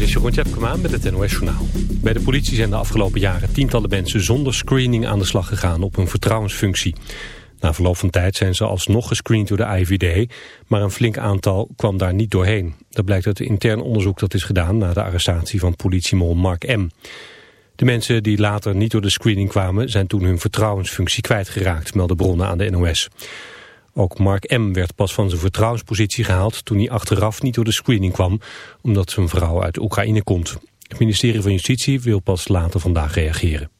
Dit is Jeroen Tjepkema met het NOS Journaal. Bij de politie zijn de afgelopen jaren tientallen mensen zonder screening aan de slag gegaan op een vertrouwensfunctie. Na verloop van tijd zijn ze alsnog gescreend door de IVD, maar een flink aantal kwam daar niet doorheen. Dat blijkt uit intern onderzoek dat is gedaan na de arrestatie van politiemol Mark M. De mensen die later niet door de screening kwamen zijn toen hun vertrouwensfunctie kwijtgeraakt, melden bronnen aan de NOS. Ook Mark M. werd pas van zijn vertrouwenspositie gehaald toen hij achteraf niet door de screening kwam, omdat zijn vrouw uit Oekraïne komt. Het ministerie van Justitie wil pas later vandaag reageren.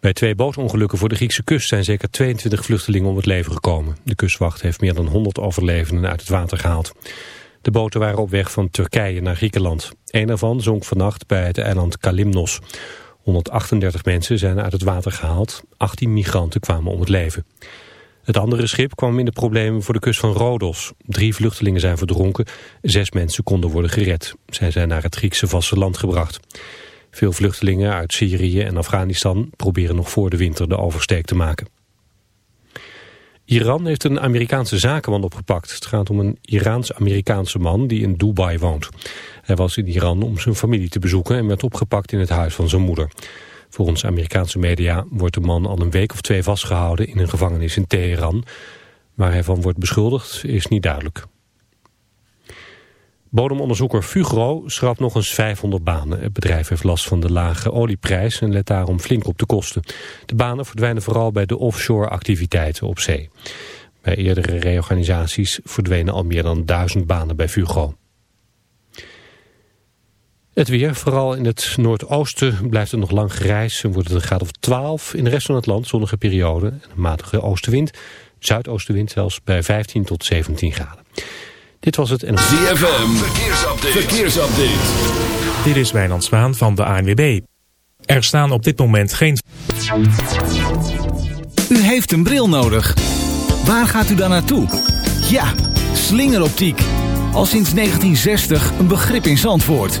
Bij twee bootongelukken voor de Griekse kust zijn zeker 22 vluchtelingen om het leven gekomen. De kustwacht heeft meer dan 100 overlevenden uit het water gehaald. De boten waren op weg van Turkije naar Griekenland. Een daarvan zonk vannacht bij het eiland Kalimnos. 138 mensen zijn uit het water gehaald. 18 migranten kwamen om het leven. Het andere schip kwam in de problemen voor de kust van Rodos. Drie vluchtelingen zijn verdronken, zes mensen konden worden gered. Zij zijn naar het Griekse vasteland gebracht. Veel vluchtelingen uit Syrië en Afghanistan proberen nog voor de winter de oversteek te maken. Iran heeft een Amerikaanse zakenman opgepakt. Het gaat om een Iraans-Amerikaanse man die in Dubai woont. Hij was in Iran om zijn familie te bezoeken en werd opgepakt in het huis van zijn moeder. Volgens Amerikaanse media wordt de man al een week of twee vastgehouden in een gevangenis in Teheran. Waar hij van wordt beschuldigd is niet duidelijk. Bodemonderzoeker Fugro schrapt nog eens 500 banen. Het bedrijf heeft last van de lage olieprijs en let daarom flink op de kosten. De banen verdwijnen vooral bij de offshore activiteiten op zee. Bij eerdere reorganisaties verdwenen al meer dan duizend banen bij Fugro. Het weer, vooral in het noordoosten blijft het nog lang grijs en wordt het een graad of 12. In de rest van het land zonnige periode en een matige oostenwind. Zuidoostenwind zelfs bij 15 tot 17 graden. Dit was het en... ZFM, verkeersupdate. verkeersupdate. Dit is Wijnand Zwaan van de ANWB. Er staan op dit moment geen... U heeft een bril nodig. Waar gaat u dan naartoe? Ja, slingeroptiek. Al sinds 1960 een begrip in Zandvoort.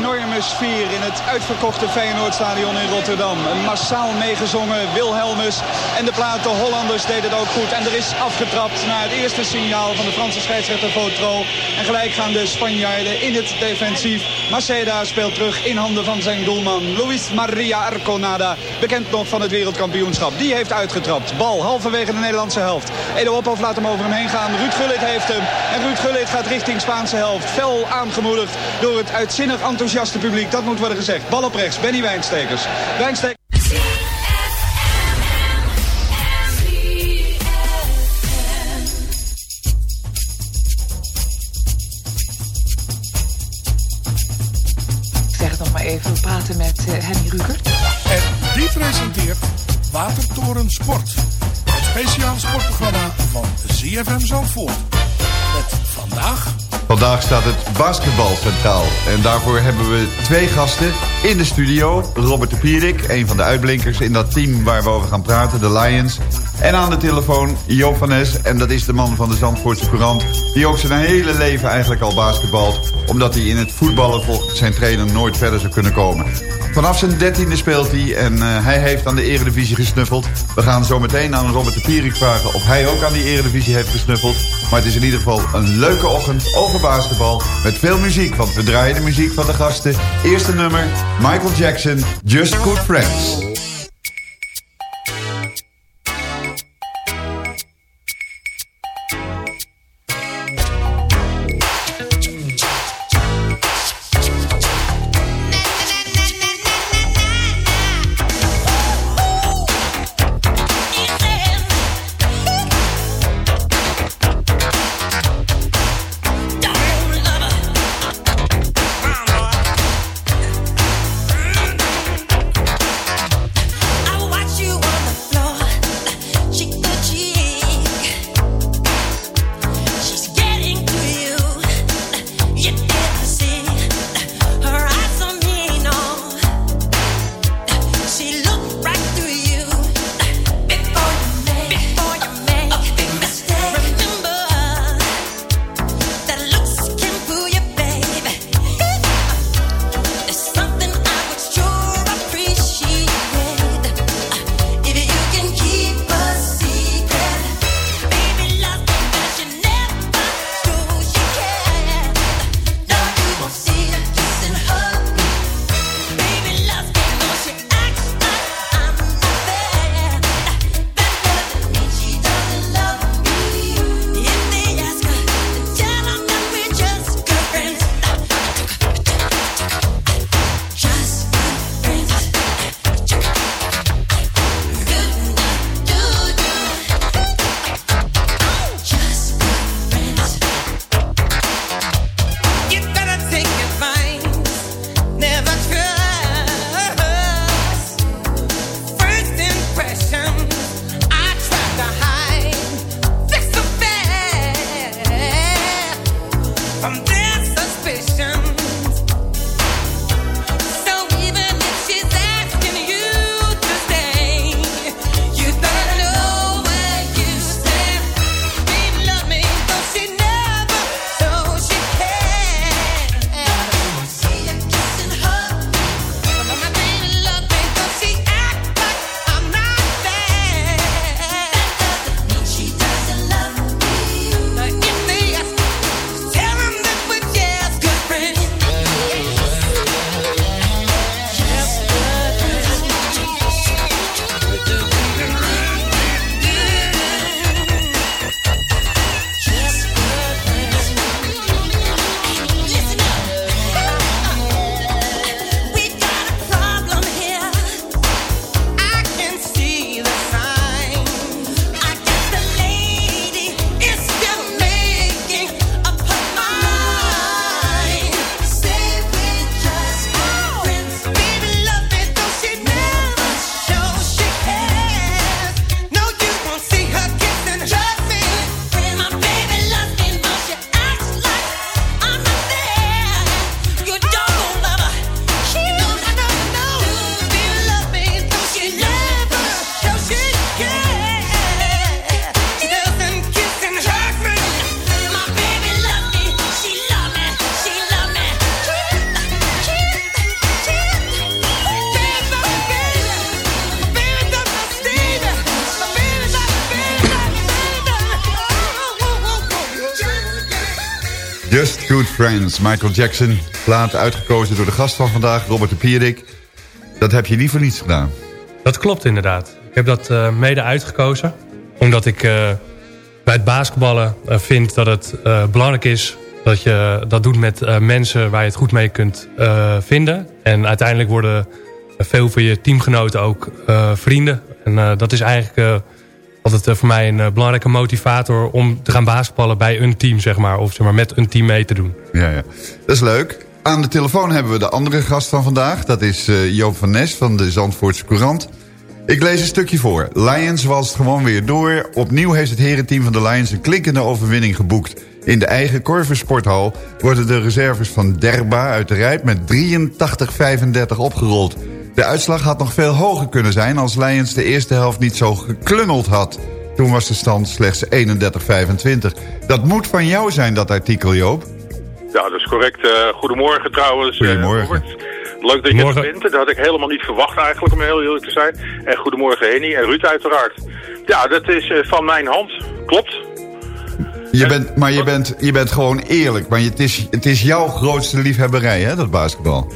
Sfeer in het uitverkochte Feyenoordstadion in Rotterdam. Massaal meegezongen Wilhelmus. En de plaat De Hollanders deed het ook goed. En er is afgetrapt na het eerste signaal van de Franse scheidsrechter Votro. En gelijk gaan de Spanjaarden in het defensief. Maceda speelt terug in handen van zijn doelman. Luis Maria Arconada. Bekend nog van het wereldkampioenschap. Die heeft uitgetrapt. Bal halverwege de Nederlandse helft. Edo Ophoff laat hem over hem heen gaan. Ruud Gullit heeft hem. En Ruud Gullit gaat richting Spaanse helft. Fel aangemoedigd door het uitzinnig enthousiaste publiek. Dat moet worden gezegd. Bal op rechts. Benny Wijnstekers. Wijnstekers. Ik zeg het nog maar even, we praten met uh, Henny Rukert. En die presenteert Watertoren Sport. Het speciaal sportprogramma van ZFM Zandvoort. Met vandaag... Vandaag staat het basketbal centraal. En daarvoor hebben we twee gasten in de studio. Robert de Pierik, een van de uitblinkers in dat team waar we over gaan praten, de Lions. En aan de telefoon Joop van Nes. En dat is de man van de Zandvoortse Courant. Die ook zijn hele leven eigenlijk al basketbalt. Omdat hij in het voetballen volgens zijn trainer nooit verder zou kunnen komen. Vanaf zijn dertiende speelt hij en uh, hij heeft aan de eredivisie gesnuffeld. We gaan zo meteen aan Robert de Pierik vragen of hij ook aan die eredivisie heeft gesnuffeld. Maar het is in ieder geval een leuke ochtend over basketbal. Met veel muziek, want we draaien de muziek van de gasten. Eerste nummer, Michael Jackson, Just Good Friends. Friends, Michael Jackson. Plaat uitgekozen door de gast van vandaag, Robert de Pierik. Dat heb je niet niets gedaan. Dat klopt inderdaad. Ik heb dat uh, mede uitgekozen. Omdat ik uh, bij het basketballen uh, vind dat het belangrijk is... dat je dat doet met mensen waar je het goed mee kunt vinden. En uiteindelijk worden veel van je teamgenoten ook vrienden. En dat is eigenlijk altijd uh, voor mij een uh, belangrijke motivator om te gaan basketballen bij een team, zeg maar. Of zeg maar, met een team mee te doen. Ja, ja. Dat is leuk. Aan de telefoon hebben we de andere gast van vandaag. Dat is uh, Joop van Nes van de Zandvoortse Courant. Ik lees een stukje voor. Lions was gewoon weer door. Opnieuw heeft het herenteam van de Lions een klinkende overwinning geboekt. In de eigen Corver Sporthal worden de reserves van Derba uit de Rijp met 83-35 opgerold. De uitslag had nog veel hoger kunnen zijn als Lions de eerste helft niet zo geklungeld had. Toen was de stand slechts 31-25. Dat moet van jou zijn, dat artikel, Joop. Ja, dat is correct. Uh, goedemorgen trouwens. Goedemorgen. Uh, Leuk dat je er bent. Dat had ik helemaal niet verwacht eigenlijk, om heel eerlijk te zijn. En goedemorgen Henny en Ruud uiteraard. Ja, dat is uh, van mijn hand. Klopt. Je bent, maar je bent, je bent gewoon eerlijk. Maar het is, het is jouw grootste liefhebberij, hè, dat basketbal.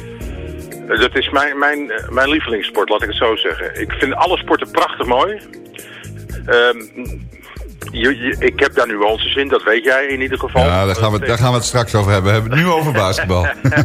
Dat is mijn, mijn, mijn lievelingssport, laat ik het zo zeggen. Ik vind alle sporten prachtig mooi. Um, je, je, ik heb daar nuances in, dat weet jij in ieder geval. Ja, daar gaan we, daar gaan we het straks over hebben. We hebben het nu over basketbal.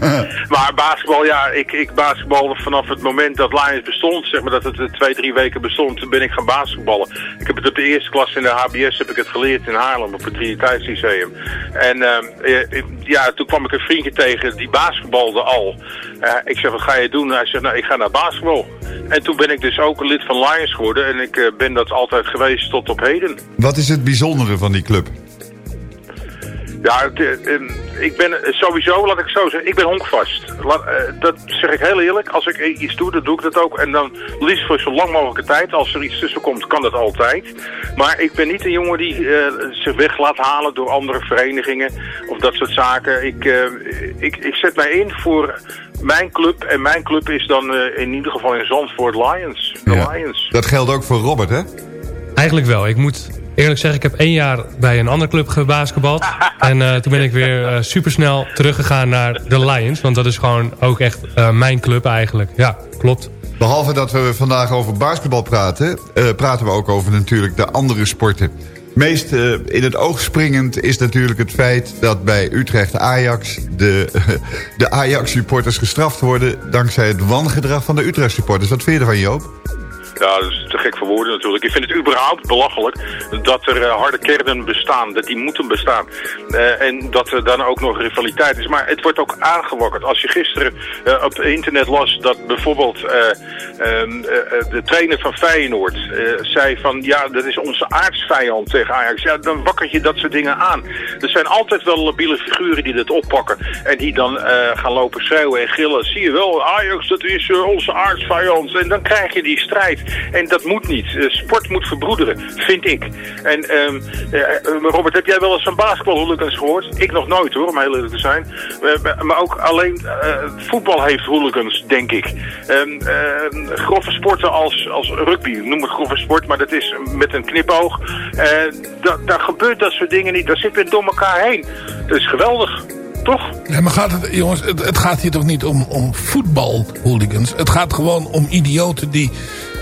maar basketbal, ja, ik, ik basketbal vanaf het moment dat Lions bestond, zeg maar dat het twee, drie weken bestond, toen ben ik gaan basketballen. Ik heb het op de eerste klas in de HBS heb ik het geleerd in Haarlem op het Triniteitslyceum. En uh, ja, toen kwam ik een vriendje tegen, die basketbalde al. Uh, ik zeg, wat ga je doen? Hij zegt, nou, ik ga naar basketbal. En toen ben ik dus ook lid van Lions geworden en ik uh, ben dat altijd geweest tot op heden. Wat is het bijzondere van die club? Ja, ik ben sowieso, laat ik zo zeggen, ik ben honkvast. Dat zeg ik heel eerlijk. Als ik iets doe, dan doe ik dat ook. En dan liefst voor zo lang mogelijke tijd. Als er iets tussen komt, kan dat altijd. Maar ik ben niet een jongen die uh, zich weg laat halen door andere verenigingen. Of dat soort zaken. Ik, uh, ik, ik zet mij in voor mijn club. En mijn club is dan uh, in ieder geval in Zandvoort Lions. De ja. Lions. Dat geldt ook voor Robert, hè? Eigenlijk wel. Ik moet eerlijk zeggen, ik heb één jaar bij een andere club gebasketbald. en uh, toen ben ik weer uh, supersnel teruggegaan naar de Lions. Want dat is gewoon ook echt uh, mijn club eigenlijk. Ja, klopt. Behalve dat we vandaag over basketbal praten... praten we ook over natuurlijk de andere sporten. Meest in het oog springend is natuurlijk het feit dat bij Utrecht Ajax... de, de Ajax-supporters gestraft worden... dankzij het wangedrag van de Utrecht-supporters. Wat vind je ervan, Joop? Ja, dat is te gek voor woorden natuurlijk. Ik vind het überhaupt belachelijk dat er uh, harde kernen bestaan. Dat die moeten bestaan. Uh, en dat er dan ook nog rivaliteit is. Maar het wordt ook aangewakkerd. Als je gisteren uh, op internet las dat bijvoorbeeld de trainer van Feyenoord zei van... Ja, dat is onze aardsvijand tegen Ajax. Ja, dan wakkert je dat soort dingen aan. Er zijn altijd wel labiele figuren die dat oppakken. En die dan gaan lopen schreeuwen en gillen. Zie je wel, Ajax dat is onze aardsvijand. En dan krijg je die strijd. En dat moet niet. Uh, sport moet verbroederen, vind ik. En um, uh, Robert, heb jij wel eens van basketbalhooligans gehoord? Ik nog nooit hoor, om heel eerlijk te zijn. Maar ook alleen voetbal heeft hooligans, denk ik. Um, grove sporten als, als rugby, noem het grove sport, maar dat is met een knipoog. Da daar gebeurt dat soort dingen niet. Daar zitten we door elkaar heen. Dat is geweldig. Toch? Ja, maar gaat het, jongens, het, het gaat hier toch niet om, om voetbalhooligans? Het gaat gewoon om idioten die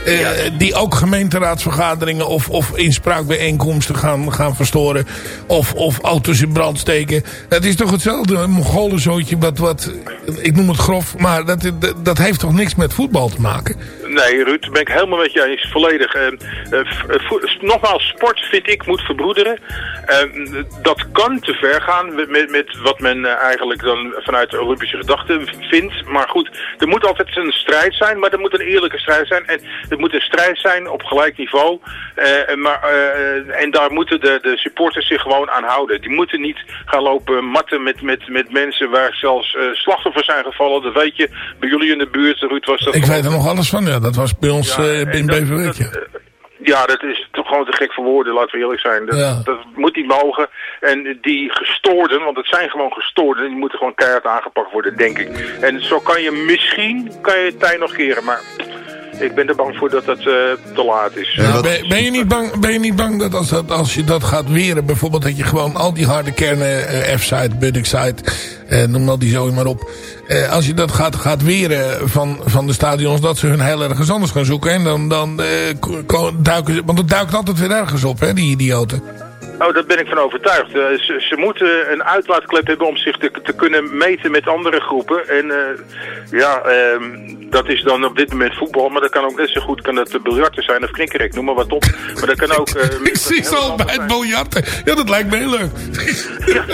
uh, ja. die ook gemeenteraadsvergaderingen of, of inspraakbijeenkomsten gaan, gaan verstoren. Of, of auto's in brand steken. Het is toch hetzelfde een mongolenzootje wat, wat, ik noem het grof, maar dat, dat, dat heeft toch niks met voetbal te maken? Nee, Ruud, ben ik helemaal met je eens. Volledig. Uh, uh, nogmaals, sport vind ik moet verbroederen. Uh, dat kan te ver gaan met, met, met wat men eigenlijk dan vanuit de Olympische gedachten vindt. Maar goed, er moet altijd een strijd zijn, maar er moet een eerlijke strijd zijn. En er moet een strijd zijn op gelijk niveau. maar, en daar moeten de, de supporters zich gewoon aan houden. Die moeten niet gaan lopen matten met, met, met mensen waar zelfs slachtoffers zijn gevallen. Dat weet je, bij jullie in de buurt, Ruud, was dat... Ik weet er nog alles van, ja dat was bij ons ja, uh, in Beverwijk. Ja. dat is toch gewoon te gek voor woorden, laten we eerlijk zijn. Dat, ja. dat moet niet mogen. En die gestoorden, want het zijn gewoon gestoorden, die moeten gewoon keihard aangepakt worden, denk ik. En zo kan je misschien, kan je het tijd nog keren, maar ik ben er bang voor dat het uh, te laat is. Ja, ben, ben, je niet bang, ben je niet bang dat als, dat als je dat gaat weren, bijvoorbeeld dat je gewoon al die harde kernen, uh, F-site, Buddick-site, uh, noem al die zo maar op. als je dat gaat, gaat weren van, van de stadions, dat ze hun heel ergens anders gaan zoeken. En dan, dan duiken ze, want het duikt altijd weer ergens op, hè, die idioten. Oh, daar ben ik van overtuigd. Uh, ze, ze, moeten een uitlaatklep hebben om zich te, te kunnen meten met andere groepen. En uh, ja, uh, dat is dan op dit moment voetbal. Maar dat kan ook net zo goed kan het biljarten zijn of knikkerek. Noem maar wat op. Maar dat kan ook... Precies al bij het biljarten. Ja, dat lijkt me heel leuk. ja.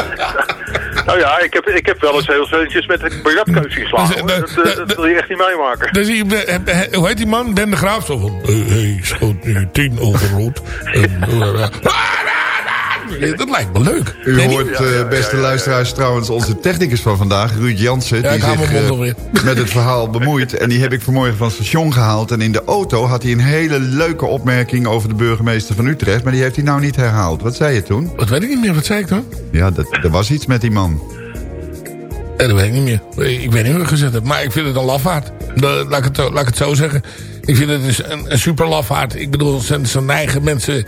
Nou ja, ik heb, ik heb wel eens heel veel met een biljartkeusje geslagen. Dus, dat, dat, dat, wil je echt niet meemaken. Dus, hoe heet die man? Ben de Graaf. Zo van... Hé, hey, schoot nu tien over rood. en, Dat lijkt me leuk. U hoort, eh, beste luisteraars, trouwens onze technicus van vandaag, Ruud Jansen. Ja, die zich eh, met het verhaal bemoeit. En die heb ik vanmorgen van het station gehaald. En in de auto had hij een hele leuke opmerking over de burgemeester van Utrecht. Maar die heeft hij nou niet herhaald. Wat zei je toen? Wat weet ik niet meer, wat zei ik dan? Ja, dat, er was iets met die man. Eh, dat weet ik niet meer. Ik weet niet hoe ik gezet heb. Maar ik vind het een lafaard. Laat ik het, laat ik het zo zeggen. Ik vind het dus een, een super lafaard. Ik bedoel, zijn, zijn eigen mensen...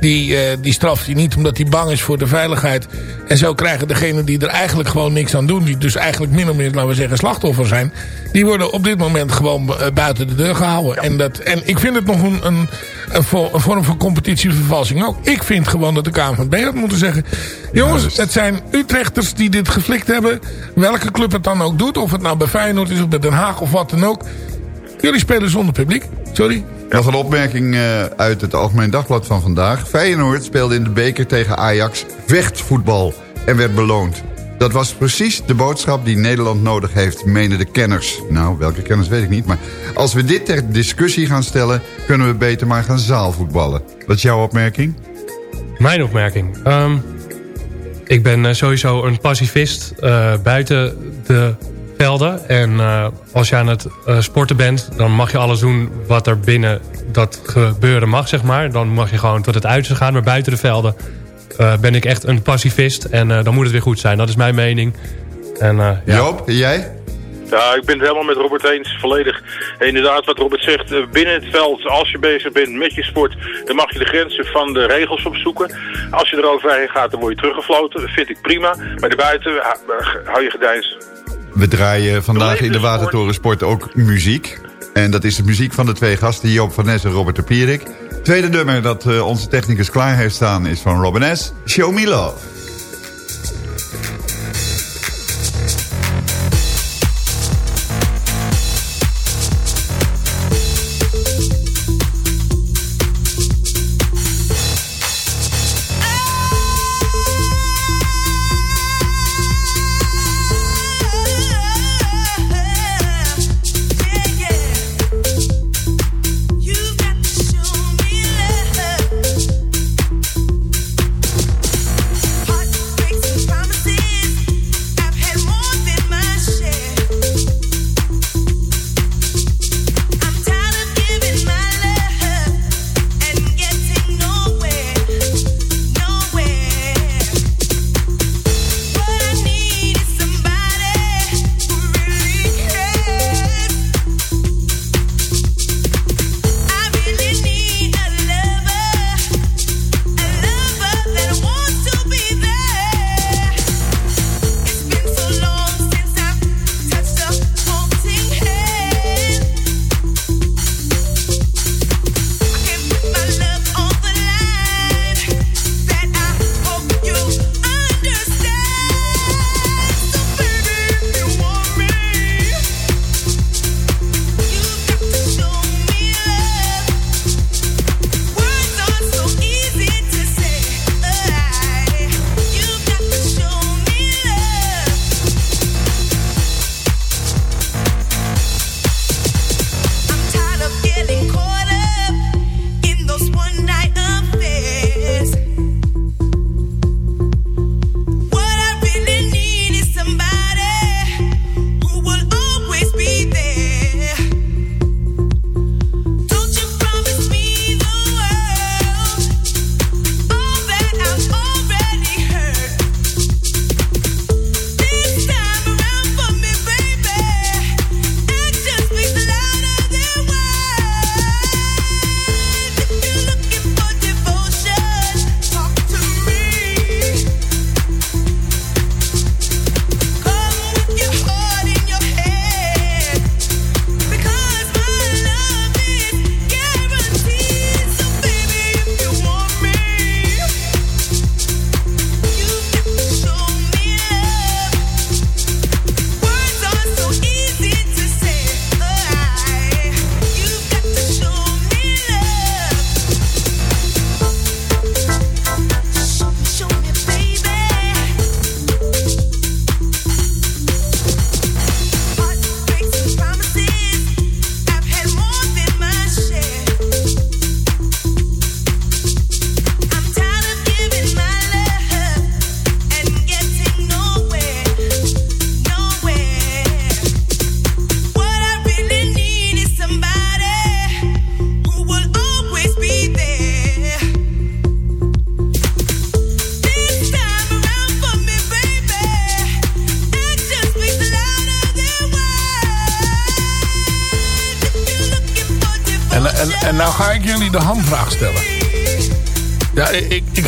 Die, eh, die straft hij niet omdat hij bang is voor de veiligheid. En zo krijgen degenen die er eigenlijk gewoon niks aan doen... die dus eigenlijk min of meer, laten we zeggen, slachtoffer zijn... die worden op dit moment gewoon eh, buiten de deur gehouden. En, dat, en ik vind het nog een, een, een, vo- een vorm van competitievervalsing ook. Ik vind gewoon dat de KNVB had moeten zeggen... jongens, het zijn Utrechters die dit geflikt hebben. Welke club het dan ook doet. Of het nou bij Feyenoord is of bij Den Haag of wat dan ook. Jullie spelen zonder publiek. Sorry. Nog een opmerking eh, uit het Algemeen Dagblad van vandaag. Feyenoord speelde in de beker tegen Ajax vechtvoetbal en werd beloond. Dat was precies de boodschap die Nederland nodig heeft, menen de kenners. Nou, welke kenners weet ik niet, maar als we dit ter discussie gaan stellen... kunnen we beter maar gaan zaalvoetballen. Wat is jouw opmerking? Mijn opmerking. Ehm, ik ben eh, sowieso een pacifist eh, buiten de velden. En eh, als je aan het eh, sporten bent, dan mag je alles doen wat er binnen dat gebeuren mag, zeg maar. Dan mag je gewoon tot het uiterste gaan. Maar buiten de velden eh, ben ik echt een pacifist. En eh, dan moet het weer goed zijn. Dat is mijn mening. En, eh, ja. Joop, en jij? Ja, ik ben het helemaal met Robert eens, volledig. En inderdaad, wat Robert zegt, binnen het veld, als je bezig bent met je sport, dan mag je de grenzen van de regels opzoeken. Als je er overheen gaat, dan word je teruggefloten. Dat vind ik prima. Maar daarbuiten hou je gedijns. We draaien vandaag in de Watertorensport ook muziek. En dat is de muziek van de twee gasten, Joop van Nes en Robert de Pierik. Tweede nummer dat eh, onze technicus klaar heeft staan is van Robin S. Show me love.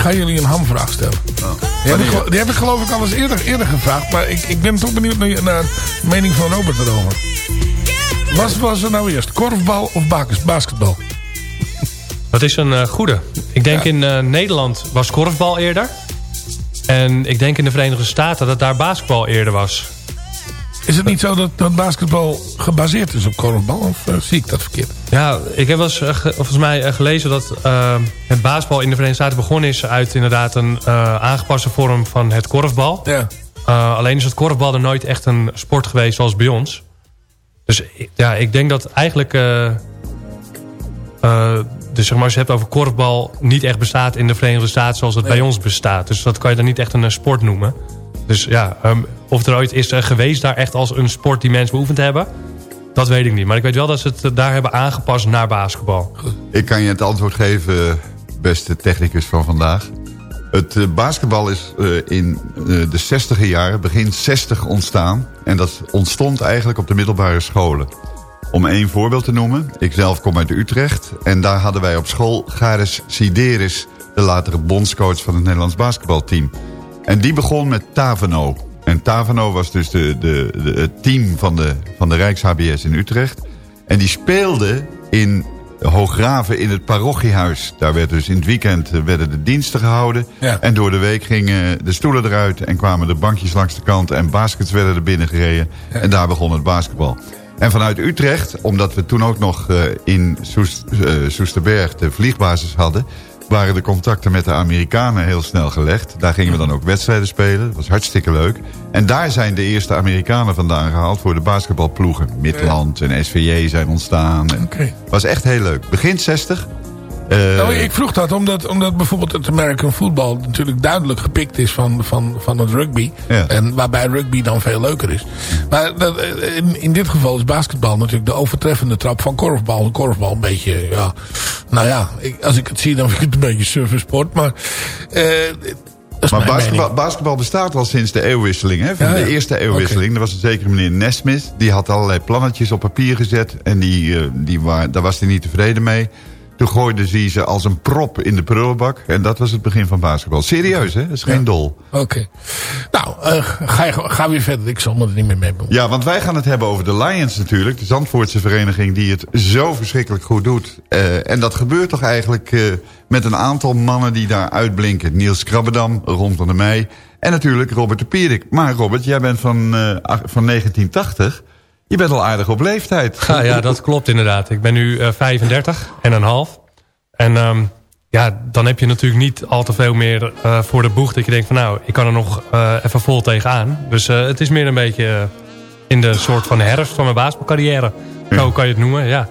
Ga jullie een hamvraag stellen. Oh. Die, heb ik, die heb ik geloof ik al eens eerder, eerder gevraagd. Maar ik, ik ben toch benieuwd naar, naar de mening van Robert erover. Wat was er nou eerst? Korfbal of bakers- basketbal? Dat is een eh, goede. Ik denk in eh, Nederland was korfbal eerder. En ik denk in de Verenigde Staten dat daar basketbal eerder was. Is het niet zo dat, dat basketbal gebaseerd is op korfbal? Of eh, zie ik dat verkeerd? Ja, ik heb wel eens, eh, ge- volgens mij eh, gelezen dat het basketbal in de Verenigde Staten begonnen is... uit inderdaad een aangepaste vorm van het korfbal. Ja. Alleen is het korfbal er nooit echt een sport geweest zoals bij ons. Dus ja, ik denk dat eigenlijk... dus zeg maar, als je het hebt over korfbal... niet echt bestaat in de Verenigde Staten zoals het bij ons bestaat. Dus dat kan je dan niet echt een sport noemen. Dus ja, ehm, of er ooit is geweest daar echt als een sport die mensen beoefend hebben... dat weet ik niet. Maar ik weet wel dat ze het eh, daar hebben aangepast naar basketbal. Ik kan je het antwoord geven, beste technicus van vandaag. Het eh, basketbal is eh, in eh, de 60 jaren, begin 60 ontstaan. En dat ontstond eigenlijk op de middelbare scholen. Om één voorbeeld te noemen. Ik zelf kom uit Utrecht. En daar hadden wij op school Garis Sideris... de latere bondscoach van het Nederlands basketbalteam. En die begon met Taveno. En Taveno was dus de, de, de, het team van de, van de Rijks-HBS in Utrecht. En die speelde in Hooggraven in het parochiehuis. Daar werd dus in het weekend eh, werden de diensten gehouden. Ja. En door de week gingen de stoelen eruit en kwamen de bankjes langs de kant. En baskets werden er binnen gereden. En daar begon het basketbal. En vanuit Utrecht, omdat we toen ook nog eh, in Soest, eh, Soesterberg de vliegbasis hadden... waren de contacten met de Amerikanen heel snel gelegd. Daar gingen we dan ook wedstrijden spelen. Dat was hartstikke leuk. En daar zijn de eerste Amerikanen vandaan gehaald voor de basketbalploegen. Midland en SVJ zijn ontstaan. Oké. was echt heel leuk. Begin 60. Nou, ik vroeg dat omdat, omdat bijvoorbeeld het American football natuurlijk duidelijk gepikt is van, van, van het rugby. Ja. En waarbij rugby dan veel leuker is. Maar dat, eh, in, in dit geval is basketbal natuurlijk de overtreffende trap van korfbal. Korfbal een beetje, ja, nou ja, ik, als ik het zie dan vind ik het een beetje surfersport. Maar, eh, Maar basketbal, bestaat al sinds de eeuwwisseling. Hè? Van Ja, de eerste eeuwwisseling. Er was een zekere meneer Nesmith. Die had allerlei plannetjes op papier gezet. En die, die waar, daar was hij niet tevreden mee. Toen gooide hij ze als een prop in de prullenbak. En dat was het begin van basketbal. Serieus, hè? Dat is geen dol. Oké. Nou, eh, ga, je, ga weer verder. Ik zal me er niet meer mee bemoeien. Ja, want wij gaan het hebben over de Lions natuurlijk. De Zandvoortse vereniging die het zo verschrikkelijk goed doet. Eh, en dat gebeurt toch eigenlijk eh, met een aantal mannen die daar uitblinken. Niels Krabbedam, Ron van der Meij en natuurlijk Robert de Pierik. Maar Robert, jij bent van, van 1980. Je bent al aardig op leeftijd. Ja, ja, dat klopt inderdaad. Ik ben nu eh 35 en een half. En ehm, ja, dan heb je natuurlijk niet al te veel meer eh, voor de boeg... dat je denkt van nou, ik kan er nog eh, even vol tegenaan. Dus het is meer een beetje in de soort van herfst van mijn basketbalcarrière. Zo kan je het noemen, ja.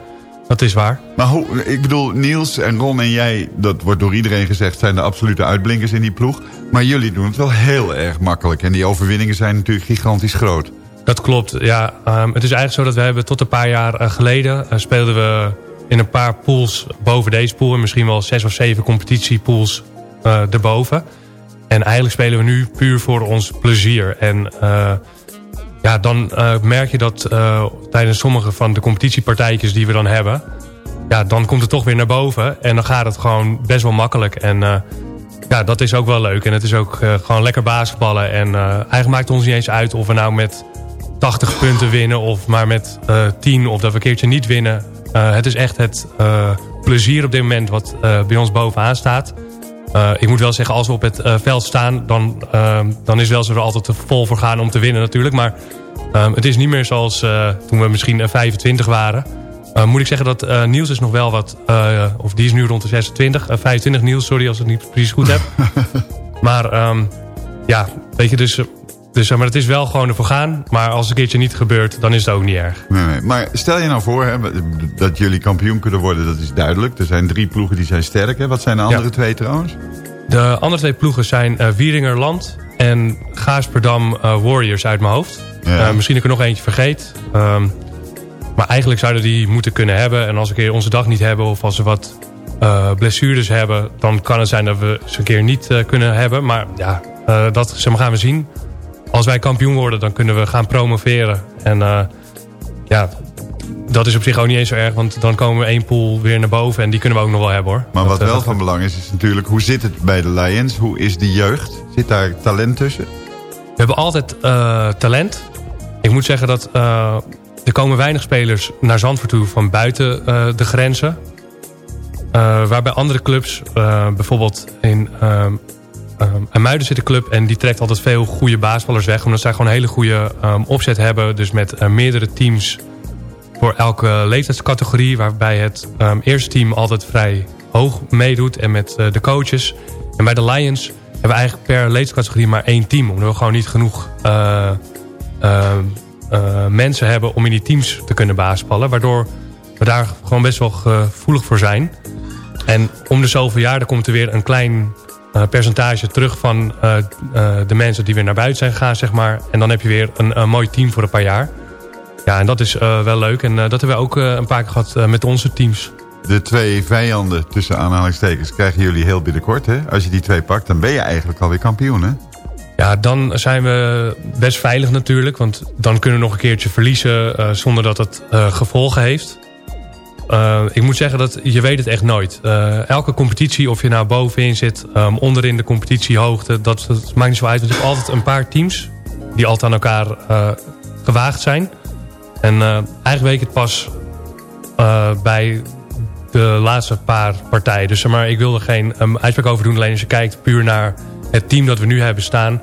Dat is waar. Maar hoe, ik bedoel, Niels en Ron en jij, dat wordt door iedereen gezegd... zijn de absolute uitblinkers in die ploeg. Maar jullie doen het wel heel erg makkelijk. En die overwinningen zijn natuurlijk gigantisch groot. Dat klopt, ja. Ehm, het is eigenlijk zo dat we hebben tot een paar jaar eh, geleden... eh, speelden we in een paar pools boven deze pool... en misschien wel zes of zeven competitiepools eh erboven. En eigenlijk spelen we nu puur voor ons plezier. En ja, dan merk je dat tijdens sommige van de competitiepartijtjes die we dan hebben... ja, dan komt het toch weer naar boven. En dan gaat het gewoon best wel makkelijk. En ja, dat is ook wel leuk. En het is ook gewoon lekker basketballen. En eigenlijk maakt het ons niet eens uit of we nou met 80 punten winnen... of maar met eh 10 of dat we een keertje niet winnen. Eh, het is echt het eh, plezier op dit moment wat bij ons bovenaan staat. Ik moet wel zeggen, als we op het veld staan... dan, eh, dan is wel zo er altijd te vol voor gaan om te winnen natuurlijk. Maar eh, het is niet meer zoals toen we misschien eh, 25 waren... Uh, moet ik zeggen dat uh, Niels is nog wel wat... Uh, of die is nu rond de 26. 25 Niels, sorry als ik het niet precies goed heb. maar um, ja, weet je, dus, dus maar het is wel gewoon ervoor gaan. Maar als het een keertje niet gebeurt, dan is het ook niet erg. Nee, nee. Maar stel je nou voor hè, dat jullie kampioen kunnen worden, dat is duidelijk. Er zijn drie ploegen die zijn sterk. Hè? Wat zijn de andere ja. twee trouwens? De andere twee ploegen zijn uh, Wieringerland en Gaasperdam Warriors uit mijn hoofd. Ja. misschien dat ik er nog eentje vergeet. Um, maar eigenlijk zouden die moeten kunnen hebben. En als we een keer onze dag niet hebben of als we wat blessures hebben... dan kan het zijn dat we ze een keer niet kunnen hebben. Maar ja, dat zeg maar, gaan we zien. Als wij kampioen worden, dan kunnen we gaan promoveren. En ja, dat is op zich ook niet eens zo erg. Want dan komen we één pool weer naar boven. En die kunnen we ook nog wel hebben hoor. Maar Dat, wat eh, wel van belang is, is natuurlijk... hoe zit het bij de Lions? Hoe is de jeugd? Zit daar talent tussen? We hebben altijd eh, talent. Ik moet zeggen dat eh, er komen weinig spelers naar Zandvoort toe van buiten eh, de grenzen. Eh, waarbij andere clubs, eh, bijvoorbeeld in um, um, Muiden zit een club... en die trekt altijd veel goede baasballers weg... omdat zij gewoon een hele goede um, opzet hebben. Dus met uh, meerdere teams voor elke leeftijdscategorie... waarbij het um, eerste team altijd vrij hoog meedoet en met uh, de coaches. En bij de Lions hebben we eigenlijk per leeftijdscategorie maar één team... omdat we gewoon niet genoeg... Uh, mensen hebben om in die teams te kunnen basketballen. Waardoor we daar gewoon best wel gevoelig voor zijn. En om de zoveel jaar komt er weer een klein uh, percentage terug van uh, uh, de mensen die weer naar buiten zijn gegaan. Zeg maar. En dan heb je weer een, een mooi team voor een paar jaar. Ja, en dat is wel leuk. En dat hebben we ook een paar keer gehad met onze teams. De twee vijanden tussen aanhalingstekens krijgen jullie heel binnenkort. Hè? Als je die twee pakt, dan ben je eigenlijk alweer kampioen. Hè? Ja, dan zijn we best veilig natuurlijk. Want dan kunnen we nog een keertje verliezen zonder dat het gevolgen heeft. Uh, ik moet zeggen dat je weet het echt nooit. elke competitie, of je nou bovenin zit, um, onderin de competitiehoogte... Dat, dat maakt niet zo uit. Want je hebt altijd een paar teams die altijd aan elkaar gewaagd zijn. En eigenlijk weet ik het pas bij de laatste paar partijen. Dus maar, ik wil er geen um, over doen. Alleen als je kijkt puur naar het team dat we nu hebben staan...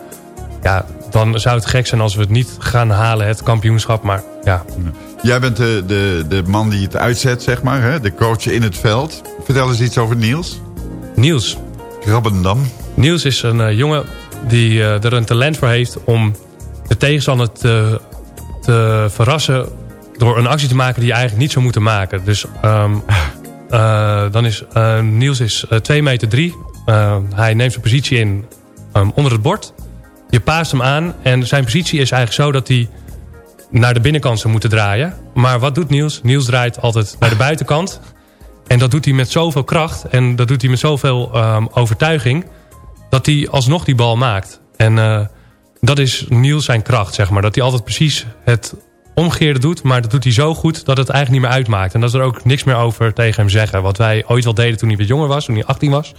ja, dan zou het gek zijn als we het niet gaan halen, het kampioenschap. Maar ja... Jij bent de, de, de man die het uitzet, zeg maar. Hè? De coach in het veld. Vertel eens iets over Niels. Niels. Krabbendam. Niels is een uh, jongen die uh, er een talent voor heeft... om de tegenstander te, te verrassen... door een actie te maken die je eigenlijk niet zou moeten maken. Dus um, uh, dan is, Niels is 2 meter 3. hij neemt zijn positie in um, onder het bord. Je paast hem aan en zijn positie is eigenlijk zo dat hij naar de binnenkant zou moeten draaien. Maar wat doet Niels? Niels draait altijd naar de buitenkant. En dat doet hij met zoveel kracht en dat doet hij met zoveel um, overtuiging... dat hij alsnog die bal maakt. En uh, dat is Niels zijn kracht, zeg maar. Dat hij altijd precies het omgekeerde doet... maar dat doet hij zo goed dat het eigenlijk niet meer uitmaakt. En dat is er ook niks meer over tegen hem zeggen. Wat wij ooit wel deden toen hij wat jonger was, toen hij 18 was.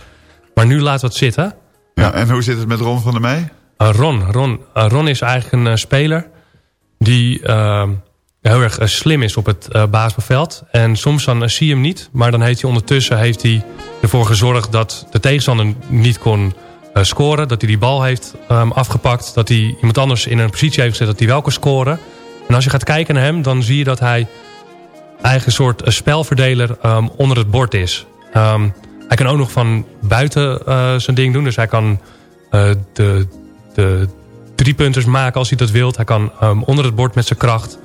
Maar nu we het zitten. Ja, en hoe zit het met Ron van der Meij? Uh, Ron, Ron, uh, Ron is eigenlijk een speler die uh, heel erg slim is op het uh, basketbalveld. En soms dan zie je hem niet, maar dan heeft hij ondertussen heeft hij ervoor gezorgd dat de tegenstander niet kon uh, scoren. Dat hij die bal heeft um, afgepakt, dat hij iemand anders in een positie heeft gezet dat hij wel kon scoren. En als je gaat kijken naar hem, dan zie je dat hij eigen soort spelverdeler um, onder het bord is. Hij kan ook nog van buiten zijn ding doen, dus hij kan de de driepunters maken als hij dat wilt. Hij kan um, onder het bord met zijn kracht.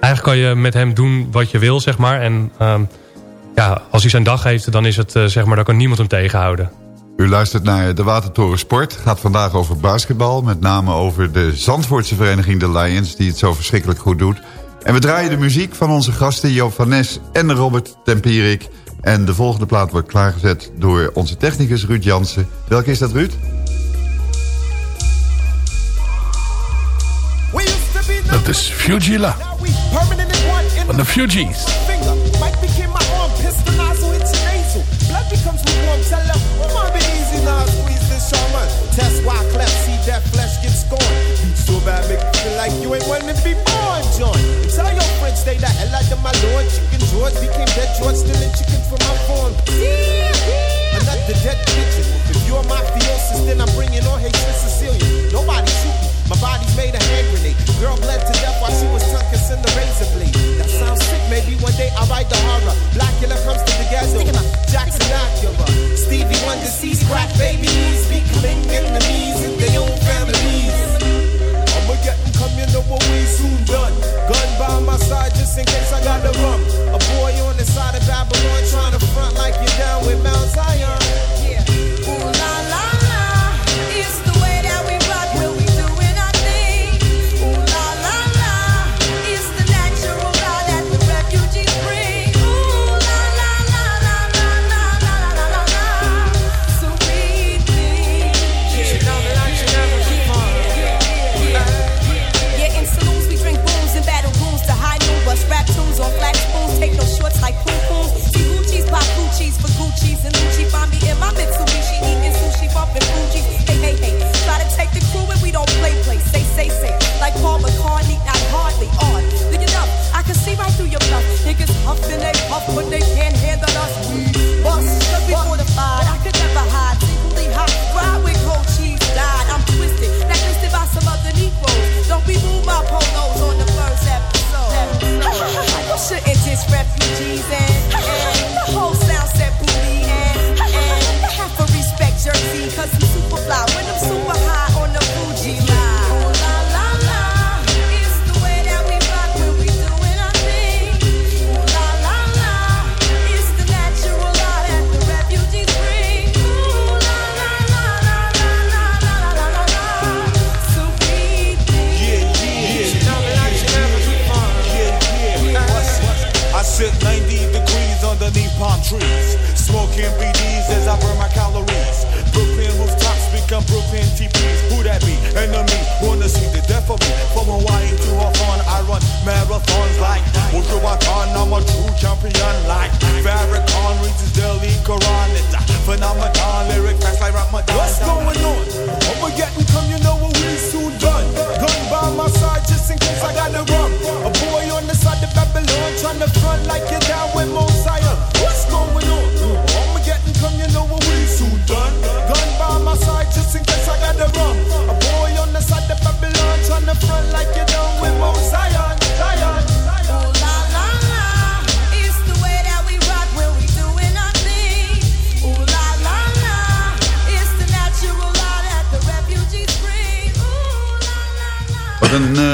Eigenlijk kan je met hem doen wat je wil, zeg maar. En um, ja, als hij zijn dag heeft, dan is het, uh, zeg maar, dan kan niemand hem tegenhouden. U luistert naar de Watertoren Sport. Gaat vandaag over basketbal. Met name over de Zandvoortse vereniging de Lions... die het zo verschrikkelijk goed doet. En we draaien de muziek van onze gasten Joop en Robert Tempierik. En de volgende plaat wordt klaargezet door onze technicus Ruud Jansen. Welke is dat, Ruud? Dat is Fugila. Van de Fugees. Test why cleft, see that flesh get scorned. Beat so bad, make you feel like you ain't wanting to be born, John. Tell your friends, stay the hell out of my lord. Chicken George became dead George, stealing chicken from my farm. Another dead pigeon. If you're mafiosis, then I'm bringing on Haitian Sicilian. Nobody shoot me. My body made a hand grenade. Girl bled to death while she was tongue kissing the razor blade. That sounds sick. Maybe one day I'll write the horror. Blackula comes to the ghetto. Jackson Acura. Stevie Wonder sees crack babies. becoming enemies in their own families. I'ma get them coming over we soon done. Gun by my side just in case I got the rum. A boy on the side of Babylon trying to front like you're down with Mount Zion.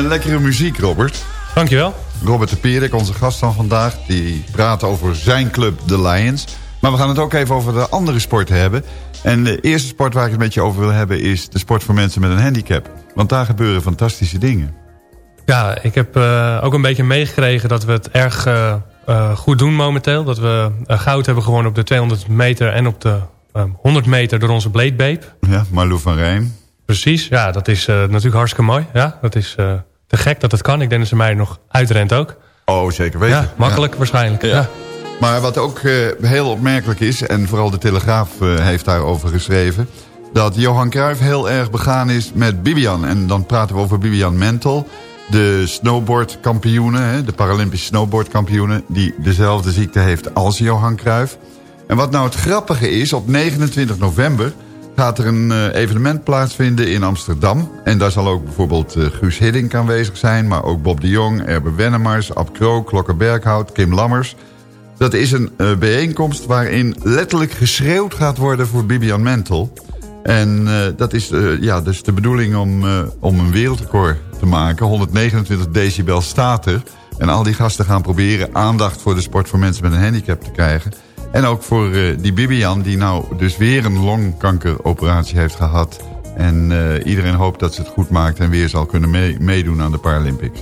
Lekkere muziek, Robert. Dankjewel. Robert de Pierik, onze gast van vandaag, die praat over zijn club, de Lions. Maar we gaan het ook even over de andere sporten hebben. En de eerste sport waar ik het met je over wil hebben... is de sport voor mensen met een handicap. Want daar gebeuren fantastische dingen. Ja, ik heb eh, ook een beetje meegekregen dat we het erg eh, eh, goed doen momenteel. Dat we goud hebben gewonnen op de 200 meter en op de eh, 100 meter door onze Blade Babe. Ja, Marlou van Rijn. Precies, ja, dat is natuurlijk hartstikke mooi. Ja, dat is te gek dat het kan. Ik denk dat ze mij nog uitrent ook. Oh, zeker weten. Ja, makkelijk waarschijnlijk. Ja. Maar wat ook eh, heel opmerkelijk is... en vooral de Telegraaf eh, heeft daarover geschreven... dat Johan Cruijff heel erg begaan is met Bibian. En dan praten we over Bibian Mentel... de snowboardkampioene, de Paralympische snowboardkampioene... die dezelfde ziekte heeft als Johan Cruijff. En wat nou het grappige is, op 29 november... gaat er een eh, evenement plaatsvinden in Amsterdam. En daar zal ook bijvoorbeeld eh, Guus Hiddink aanwezig zijn... maar ook Bob de Jong, Erbe Wennemars, Ab Kroo, Klokker Berghout, Kim Lammers... Dat is een eh, bijeenkomst waarin letterlijk geschreeuwd gaat worden voor Bibian Mentel. En dat is ja, dus de bedoeling om, om een wereldrecord te maken. 129 decibel staat er. En al die gasten gaan proberen aandacht voor de sport voor mensen met een handicap te krijgen. En ook voor eh, die Bibian die nou dus weer een longkankeroperatie heeft gehad. En eh, iedereen hoopt dat ze het goed maakt en weer zal kunnen mee- meedoen aan de Paralympics.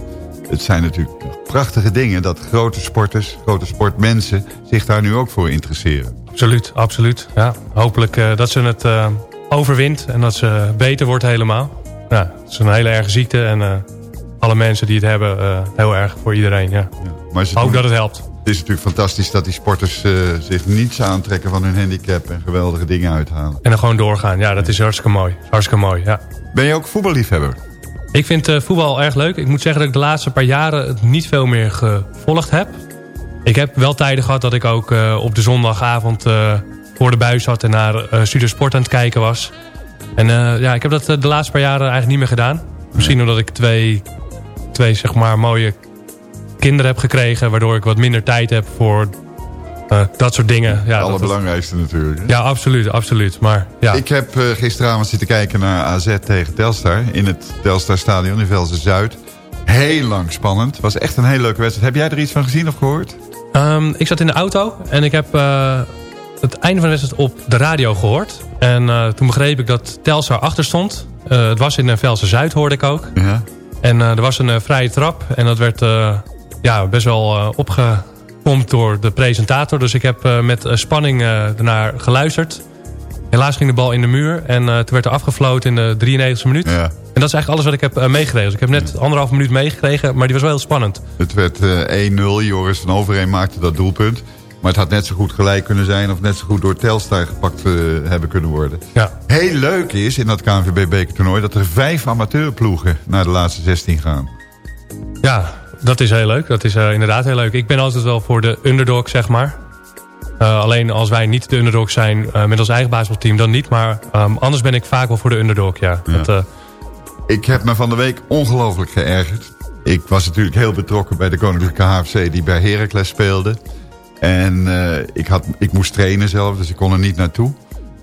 Het zijn natuurlijk prachtige dingen dat grote sporters, grote sportmensen zich daar nu ook voor interesseren. Absoluut, absoluut. Ja, hopelijk eh, dat ze het overwint en dat ze beter wordt helemaal. Ja, het is een hele erge ziekte en alle mensen die het hebben, heel erg voor iedereen. Ja. Maar ze Hoop doen- dat het helpt. Het is natuurlijk fantastisch dat die sporters eh, zich niets aantrekken van hun handicap en geweldige dingen uithalen. En dan gewoon doorgaan. Ja, dat is hartstikke mooi. Hartstikke mooi, ja. Ben je ook voetballiefhebber? Ik vind eh, voetbal erg leuk. Ik moet zeggen dat ik de laatste paar jaren het niet veel meer gevolgd heb. Ik heb wel tijden gehad dat ik ook eh, op de zondagavond voor de buis zat... en naar Studio Sport aan het kijken was. En ja, ik heb dat de laatste paar jaren eigenlijk niet meer gedaan. Misschien omdat ik twee, twee zeg maar, mooie kinderen heb gekregen... waardoor ik wat minder tijd heb voor eh, dat soort dingen. Ja, Het dat- allerbelangrijkste natuurlijk. hè? ja, absoluut, absoluut. Maar ja, Ik heb eh, gisteravond zitten kijken naar AZ tegen Telstar in het Telstar Stadion in Velzen-Zuid. Heel lang spannend. Het was echt een hele leuke wedstrijd. Heb jij er iets van gezien of gehoord? Ehm, ik zat in de auto en ik heb eh, het einde van de wedstrijd op de radio gehoord. En toen begreep ik dat Telstar achter stond. Het was in Velsen Zuid, hoorde ik ook. Ja. En er was een vrije trap. En dat werd ja, best wel eh, opgepompt door de presentator. Dus ik heb eh, met eh, spanning ernaar geluisterd. Helaas ging de bal in de muur. En toen werd er afgefloten in de 93e minuut. Ja. En dat is eigenlijk alles wat ik heb eh, meegekregen. Dus ik heb net anderhalf minuut meegekregen. Maar die was wel heel spannend. Het werd eh, 1-0. Joris van Overeen maakte dat doelpunt. Maar het had net zo goed gelijk kunnen zijn... of net zo goed door Telstar gepakt hebben kunnen worden. Ja. Heel leuk is in dat KNVB-bekertoernooi... dat er vijf amateurploegen naar de laatste 16 gaan. Ja, dat is heel leuk. Dat is eh, inderdaad heel leuk. Ik ben altijd wel voor de underdog, zeg maar. Eh, alleen als wij niet de underdog zijn eh, met ons eigen basketbalteam, dan niet. Maar ehm, anders ben ik vaak wel voor de underdog, ja. Dat, Ik heb me van de week ongelooflijk geërgerd. Ik was natuurlijk heel betrokken bij de Koninklijke HFC... die bij Heracles speelde. En ik, had, ik moest trainen zelf, dus ik kon er niet naartoe.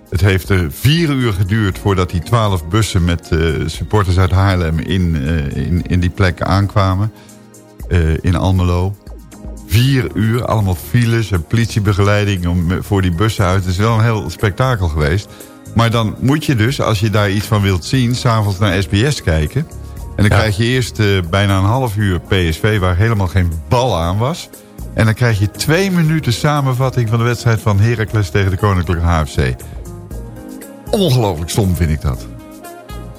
Het heeft er vier uur geduurd voordat die twaalf bussen... met supporters uit Haarlem in, in, in die plek aankwamen. Eh, in Almelo. Vier uur, allemaal files en politiebegeleiding om, voor die bussen uit. Het is wel een heel spektakel geweest. Maar dan moet je dus, als je daar iets van wilt zien... s'avonds naar SBS kijken. En dan krijg je eerst eh, bijna een half uur PSV... waar helemaal geen bal aan was. En dan krijg je twee minuten samenvatting van de wedstrijd van Heracles tegen de Koninklijke HFC. Ongelooflijk stom vind ik dat.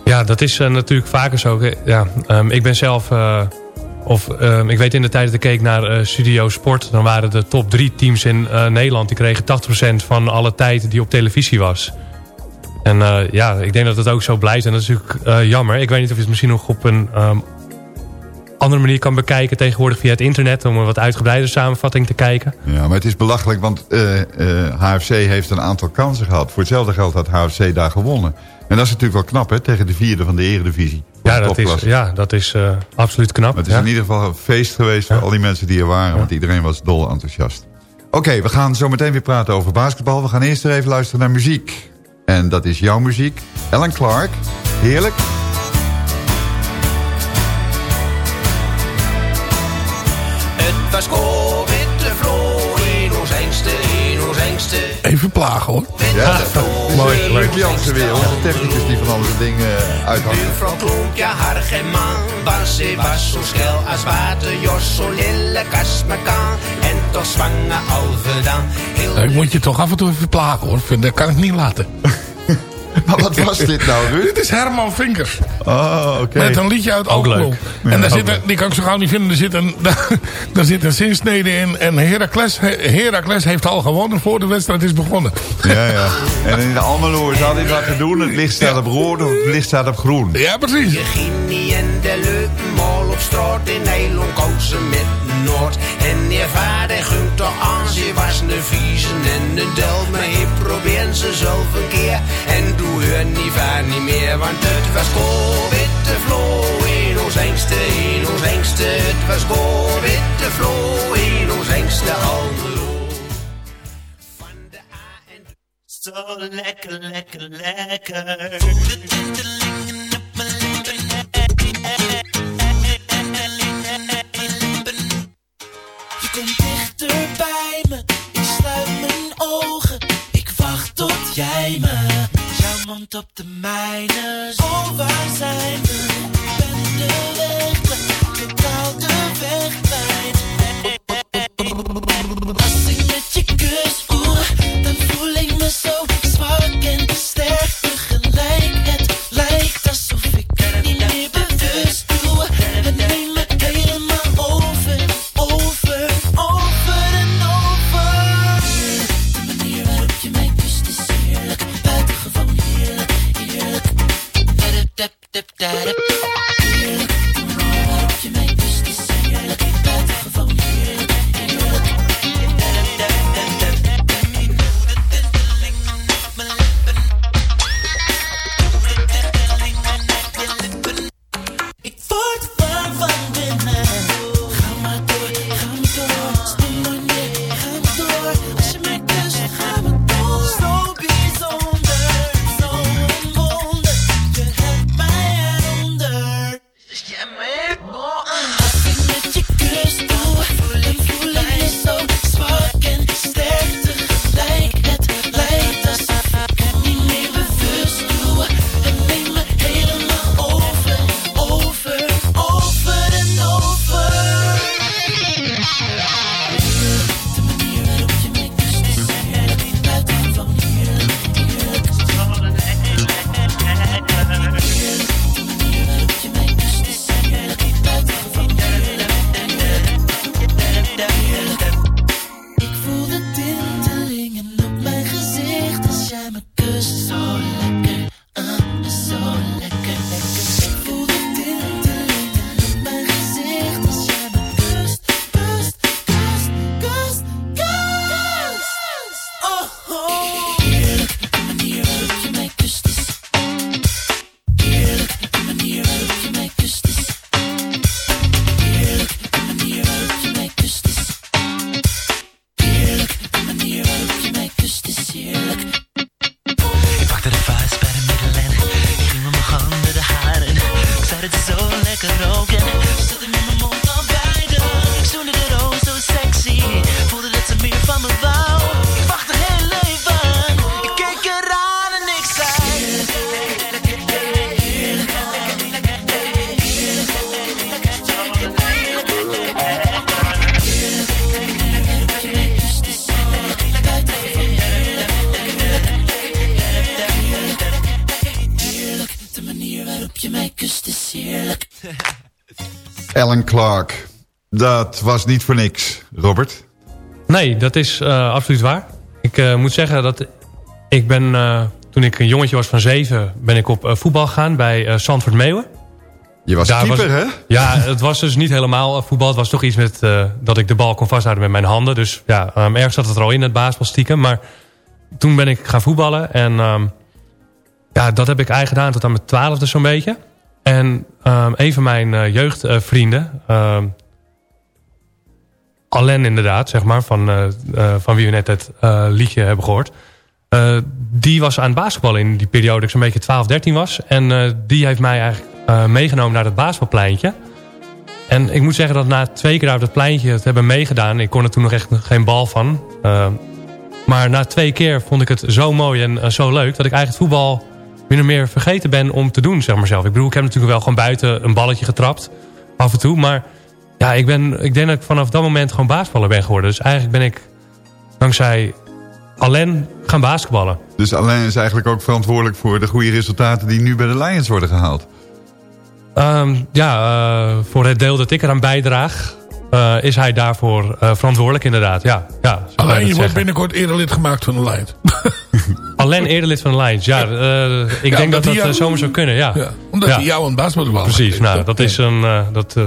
Ja, dat is eh, natuurlijk vaker zo. Ja, ehm, ik ben zelf... of ehm, ik weet in de tijd dat ik keek naar eh, Studio Sport... dan waren de top drie teams in eh, Nederland... die kregen 80% van alle tijd die op televisie was. En eh, ja, ik denk dat het ook zo blijft. En dat is natuurlijk jammer. Ik weet niet of je het misschien nog op een ehm, andere manier kan bekijken... tegenwoordig via het internet... om een wat uitgebreide samenvatting te kijken. Ja, maar het is belachelijk, want HFC heeft een aantal kansen gehad. Voor hetzelfde geld had HFC daar gewonnen. En dat is natuurlijk wel knap, hè, tegen de vierde van de eredivisie. Van Ja, de dat is, ja, dat is absoluut knap. Het is ja. in ieder geval een feest geweest voor al die mensen die er waren. Want iedereen was dol enthousiast. Oké, we gaan zo meteen weer praten over basketbal. We gaan eerst er even luisteren naar muziek. En dat is jouw muziek. Ellen Clark. Heerlijk. Even plagen hoor. Ja, Mooi, Luc leuk. Jansen weer, onze technicus die van alle dingen uh, uithangt. Buurvrouw klonk ja harg en man. Was ze was zo schel als water. Jos zo lille kast me kan. En toch zwanger over dan. Heel Ik moet je toch af en toe even plagen hoor. Vind- Dat kan ik niet laten. Maar wat was dit nou, Ruud? Dit is Herman Vinkers. Oh, oké. Met een liedje uit Ook Alkmaar. leuk. En Ja, daar zit een, die kan ik zo gauw niet vinden. Er zit een, daar zit een zinsnede in. En Heracles, Heracles heeft al gewonnen voor de wedstrijd is begonnen. Ja, ja. En in de Almelo is altijd wat te doen. Het licht staat op rood of het licht staat op groen. Ja, precies. Je Ginny en de leupen mal op straat in Nederland kozen met En je vader gunt toch aan, ze was een viezen en een del. Maar ik probeer ze zelf een keer en doe hun niet vaar niet meer. Want het was go witte vlo in ons engste, in ons engste. Het was go witte vlo in ons engste Almelo. Van de A en zo lekker, lekker, lekker. Jij me, jouw mond op de mijne. Oh, waar zijn we? Ik ben de weg kwijt, totaal de weg kwijt. Als ik met is heerlijk. Alan Clark. Dat was niet voor niks, Robert. Nee, dat is eh, absoluut waar. Ik eh, moet zeggen dat ik ben, eh, toen ik een jongetje was van zeven... ben ik op eh, voetbal gegaan bij eh Zandvoort Meeuwen. Je was Daar keeper, hè? Ja, het was dus niet helemaal voetbal. Het was toch iets met eh, dat ik de bal kon vasthouden met mijn handen. Dus ja, um, ergens zat het er al in, het basketbal stiekem. Maar toen ben ik gaan voetballen. En ehm, ja, dat heb ik eigenlijk gedaan tot aan mijn twaalfde zo'n beetje. En ehm, een van mijn eh, jeugdvrienden... ehm, Alain inderdaad, zeg maar, van, eh, eh, van wie we net het liedje hebben gehoord. Eh, die was aan het basketballen in die periode ik zo'n beetje 12, 13 was. En die heeft mij eigenlijk meegenomen naar het basketbalpleintje. En ik moet zeggen dat na twee keer op dat pleintje het hebben meegedaan... ik kon er toen nog echt geen bal van. Eh, maar na twee keer vond ik het zo mooi en zo leuk... dat ik eigenlijk voetbal min of meer vergeten ben om te doen, zeg maar zelf. Ik bedoel, ik heb natuurlijk wel gewoon buiten een balletje getrapt. Af en toe, maar ja, ik, ben, ik denk dat ik vanaf dat moment gewoon basketballer ben geworden. Dus eigenlijk ben ik dankzij Alain gaan basketballen. Dus Alain is eigenlijk ook verantwoordelijk voor de goede resultaten... die nu bij de Lions worden gehaald. Ehm, ja, eh, voor het deel dat ik eraan bijdraag... eh, is hij daarvoor eh, verantwoordelijk inderdaad. Ja, ja, zo kan je Alleen je wordt zeggen. binnenkort eerder lid gemaakt van de Lions. Alain eerder lid van de Lions. Ja, eh, ik Ja, denk dat dat jou- zomaar zou kunnen, ja. Ja, omdat Ja. hij jou aan het basketbal. Precies, nou, dat is, een, eh, dat, eh,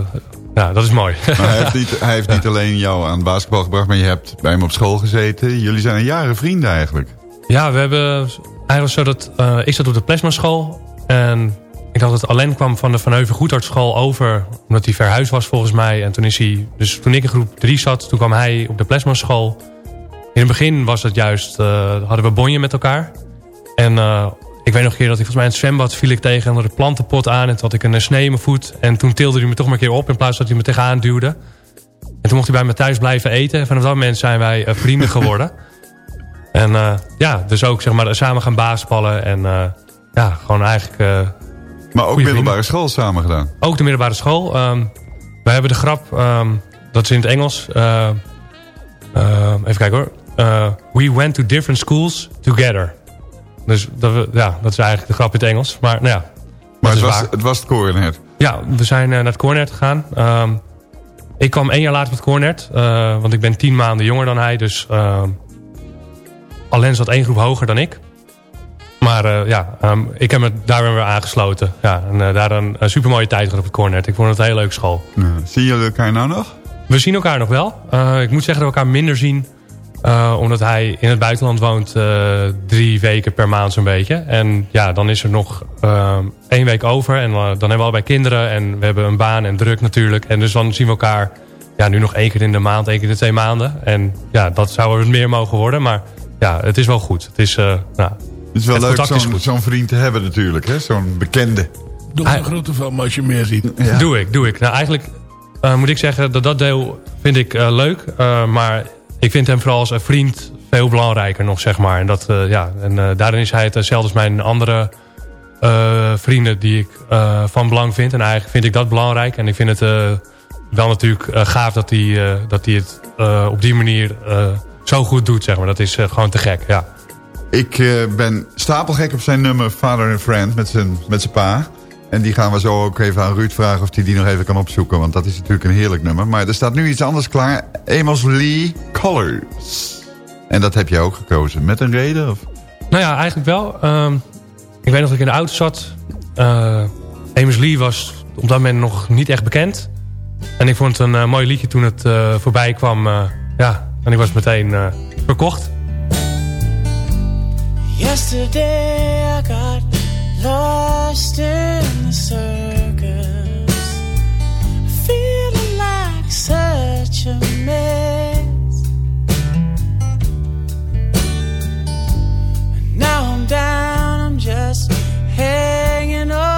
ja, dat is mooi. Maar hij heeft niet, hij heeft niet alleen jou aan het basketbal gebracht... maar je hebt bij hem op school gezeten. Jullie zijn een jaren vrienden eigenlijk. Ja, we hebben eigenlijk zo dat... eh, ik zat op de plasmaschool. En ik dacht dat Alain kwam van de Van Heuven Goedhartschool over. Omdat hij verhuisd was volgens mij. En toen is hij... Dus toen ik in groep 3 zat, toen kwam hij op de plasmaschool. In het begin was het juist... eh, hadden we bonje met elkaar. En eh, ik weet nog een keer dat ik volgens mij in het zwembad viel ik tegen onder de plantenpot aan. En toen had ik een snee in mijn voet. En toen tilde hij me toch maar een keer op in plaats dat hij me tegenaan duwde. En toen mocht hij bij me thuis blijven eten. En vanaf dat moment zijn wij eh, vrienden geworden. En ja, dus ook zeg maar samen gaan basketballen. En ja, gewoon eigenlijk... Maar ook middelbare vrienden. school samen gedaan. Ook de middelbare school. Ehm wij hebben de grap, ehm, dat is in het Engels. eh, eh, even kijken hoor. Eh, we went to different schools together. Dus dat, we, ja, dat is eigenlijk de grap in het Engels. Maar nou ja, Maar het was, het was het Coronet. Ja, we zijn eh, naar het Cornet gegaan. Ehm, ik kwam één jaar later op het Cornet. want ik ben tien maanden jonger dan hij. Dus ehm Alain zat één groep hoger dan ik. Maar eh, ja, ehm, ik heb me daar weer aangesloten. Ja, en eh, daar een, een supermooie tijd gehad op het Cornet. Ik vond het een hele leuke school. Zien jullie elkaar nou nog? We zien elkaar nog wel. Eh, ik moet zeggen dat we elkaar minder zien. omdat hij in het buitenland woont drie weken per maand zo'n beetje. En ja, dan is er nog één week over. En dan hebben we allebei kinderen. En we hebben een baan en druk natuurlijk. En dus dan zien we elkaar ja, nu nog één keer in de maand, één keer in de twee maanden. En ja, dat zou er meer mogen worden. Maar ja, het is wel goed. Het is, nou, is wel het leuk contact is zo'n vriend te hebben natuurlijk. hè? Zo'n bekende. Doe een grote film als je meer ziet. Doe ik, doe ik. Nou, eigenlijk eh, moet ik zeggen dat dat deel vind ik eh, leuk. eh, maar ik vind hem vooral als een vriend veel belangrijker nog, zeg maar. En, dat, eh, ja, en eh, daarin is hij hetzelfde als mijn andere eh, vrienden die ik eh, van belang vind. En eigenlijk vind ik dat belangrijk. En ik vind het eh, wel natuurlijk eh, gaaf dat hij, eh, dat hij het eh, op die manier eh, zo goed doet, zeg maar. Dat is eh, gewoon te gek, ja. Ik eh, ben stapelgek op zijn nummer Father and Friend met zijn, met zijn pa. En die gaan we zo ook even aan Ruud vragen of hij die nog even kan opzoeken. Want dat is natuurlijk een heerlijk nummer. Maar er staat nu iets anders klaar. Amos Lee Colors. En dat heb jij ook gekozen. Met een reden? Of? Nou ja, eigenlijk wel. Ehm, ik weet nog dat ik in de auto zat. Eh Amos Lee was op dat moment nog niet echt bekend. En ik vond het een eh, mooi liedje toen het voorbij kwam. ja, en ik was meteen verkocht. Yesterday I got lost in the circus, feeling like such a mess. And now I'm down, I'm just hanging on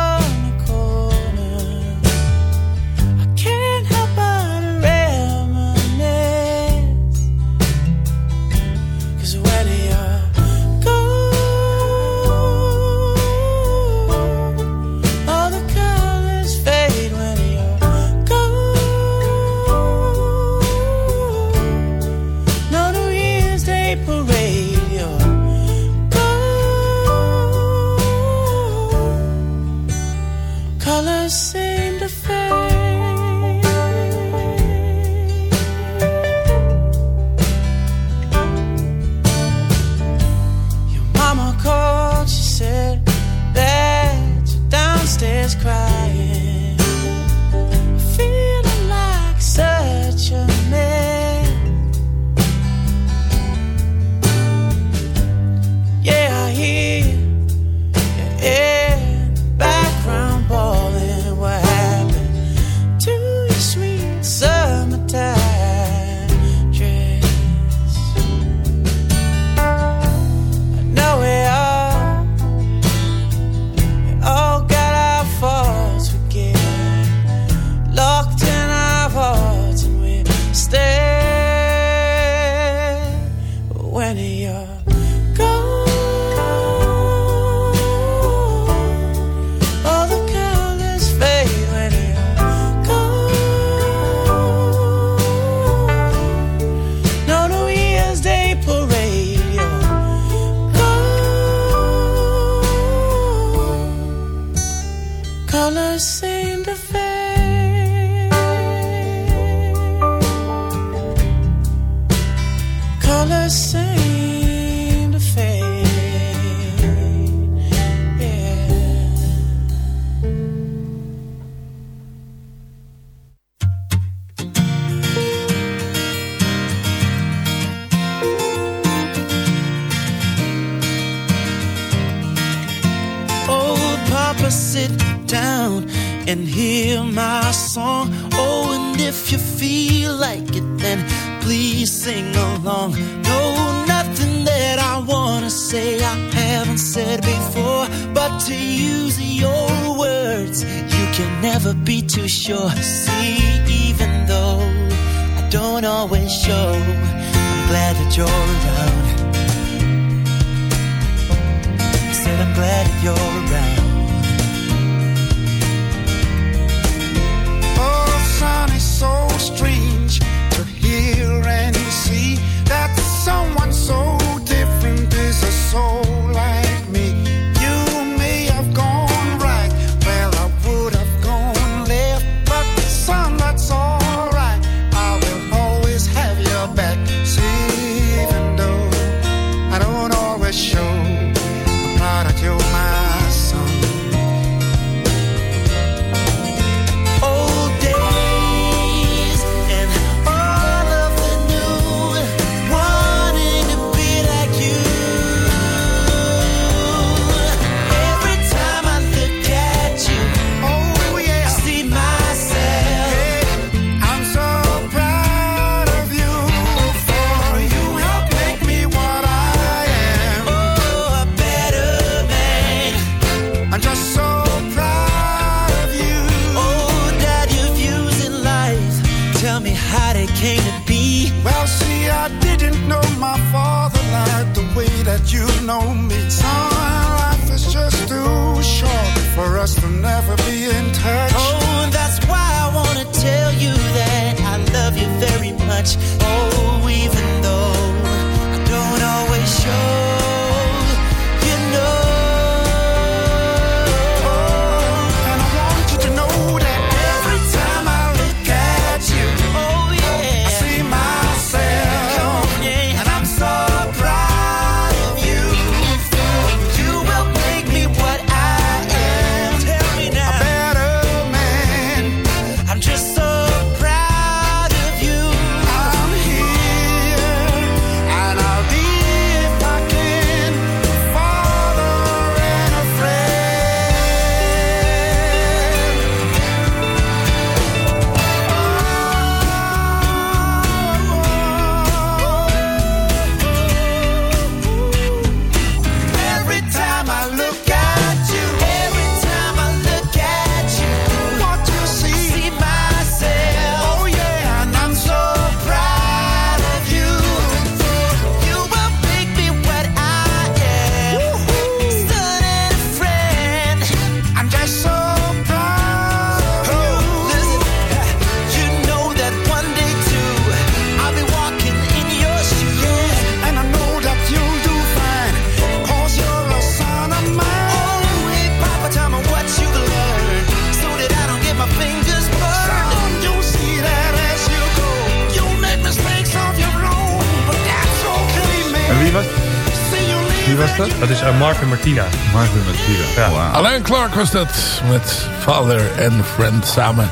Ja. Alain Clark was dat. Met Father en Friend samen.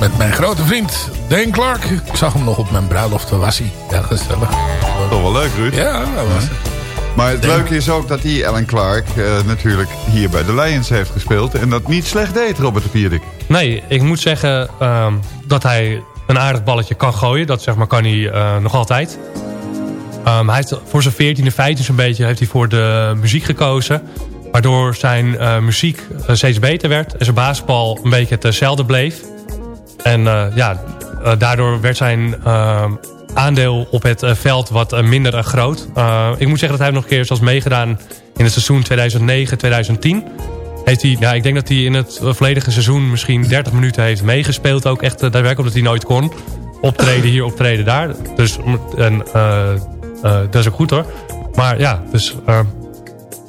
Met mijn grote vriend Dane Clark. Ik zag hem nog op mijn bruiloft. Daar was hij. Ja, gezellig. Toch wel leuk, Ruud. Ja, dat was het. Maar het leuke is ook dat die Alan Clark eh, natuurlijk hier bij de Lions heeft gespeeld. En dat niet slecht deed, Robert de Pierik. Nee, ik moet zeggen ehm, dat hij een aardig balletje kan gooien. Dat zeg maar kan hij eh, nog altijd. Ehm, hij heeft voor zijn 14e, 15 zo'n beetje heeft hij voor de muziek gekozen. Waardoor zijn eh, muziek eh, steeds beter werd. En zijn basketbal een beetje hetzelfde bleef. En eh, ja, daardoor werd zijn aandeel op het veld wat minder groot. Ik moet zeggen dat hij nog een keer zoals meegedaan in het seizoen 2009-2010. Heeft hij, nou, ik denk dat hij in het volledige seizoen misschien 30 minuten heeft meegespeeld. Ook echt daadwerkelijk omdat hij nooit kon. Optreden hier, optreden daar. Dus en, dat is ook goed hoor. Maar ja, dus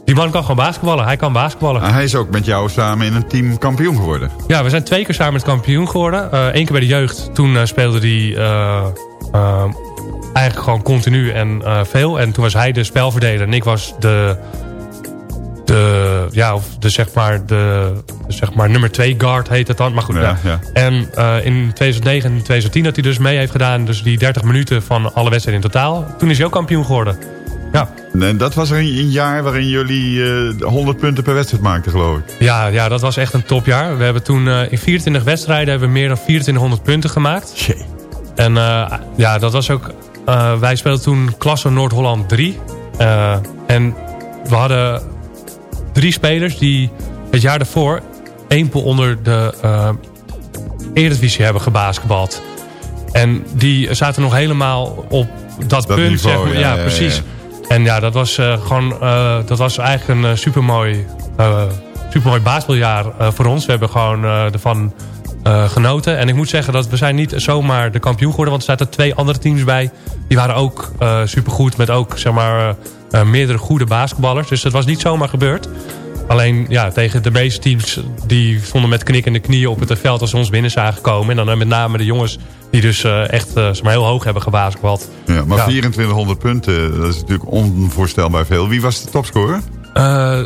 die man kan gewoon basketballen. Hij kan basketballen. Ah, hij is ook met jou samen in een team kampioen geworden. Ja, we zijn twee keer samen met kampioen geworden. Eén keer bij de jeugd. Toen speelde hij eigenlijk gewoon continu en veel. En toen was hij de spelverdeler en ik was de de, ja, of de, zeg maar, de, zeg maar nummer 2 guard heet het dan. Maar goed, ja, ja. ja. En uh, in 2009 en 2010 dat hij dus mee heeft gedaan. Dus die 30 minuten van alle wedstrijden in totaal. Toen is hij ook kampioen geworden. Ja. En dat was een jaar waarin jullie uh, 100 punten per wedstrijd maakten, geloof ik. Ja, ja dat was echt een topjaar. We hebben toen uh, in 24 wedstrijden hebben we meer dan 2400 punten gemaakt. Jee. En uh, ja, dat was ook... wij speelden toen klasse Noord-Holland 3. en we hadden drie spelers die het jaar daarvoor één pool onder de Eredivisie hebben gebasketbald. En die zaten nog helemaal op dat, dat punt. Niveau, zeg maar. ja, ja, ja, precies. Ja. En ja, dat was uh, gewoon uh, dat was eigenlijk een supermooi, supermooi basketbaljaar voor ons. We hebben gewoon ervan genoten. En ik moet zeggen dat we zijn niet zomaar de kampioen geworden. Want er zaten twee andere teams bij. Die waren ook supergoed met ook zeg maar meerdere goede basketballers. Dus dat was niet zomaar gebeurd. Alleen ja, tegen de meeste teams die stonden met knikkende knieën op het veld als ze ons binnen zagen komen. En dan uh, met name de jongens die dus uh, echt maar heel hoog hebben gebasketbald. Ja, maar ja. 2400 punten, dat is natuurlijk onvoorstelbaar veel. Wie was de topscorer?